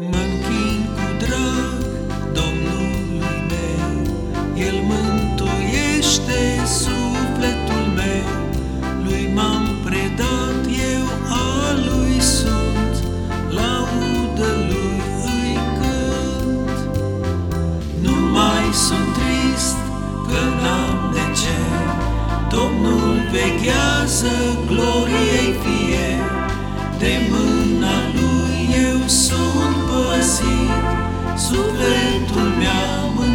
Mă cu drag Domnului meu, El mântuiește sufletul meu, Lui m-am predat eu, a Lui sunt, laudă Lui îi cânt. Nu mai sunt trist că n-am de ce, Domnul veghează glorie. Sufletul mi-a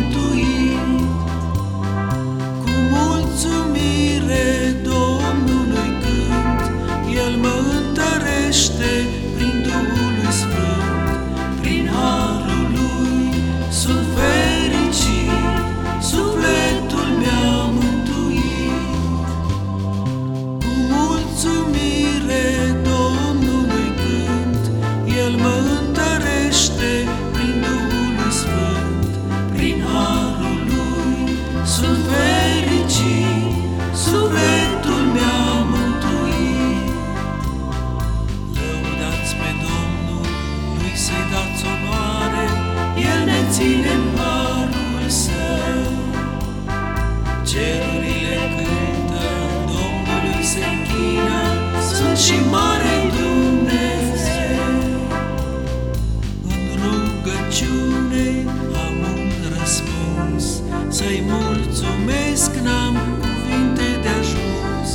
răspuns, Să-i mulțumesc n-am cuvinte de ajuns,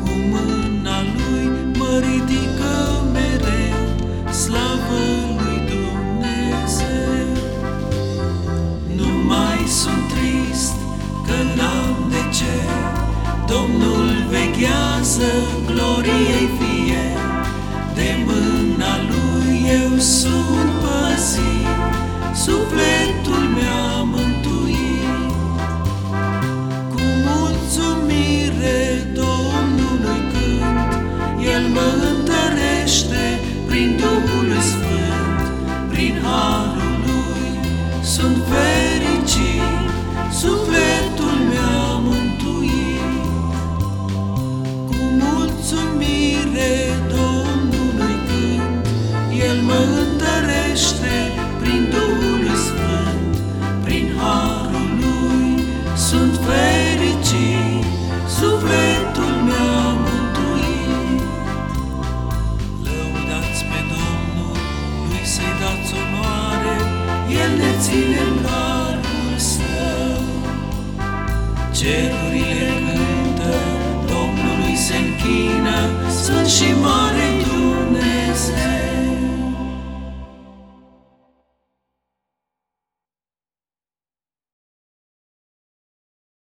Cu mâna lui mă ridică mereu, Slavă lui Dumnezeu. Nu mai sunt trist că n-am de ce Domnul veghează gloriei fie De mâna lui eu sunt păzit Sufletul sunt fericit Sufletul mi-a mântuit. Cu mulțumire Domnului cânt El mă întărește prin Duhul lui Sfânt. Prin harul lui sunt fericit Sufletul El ne ține în harul său. Cerurile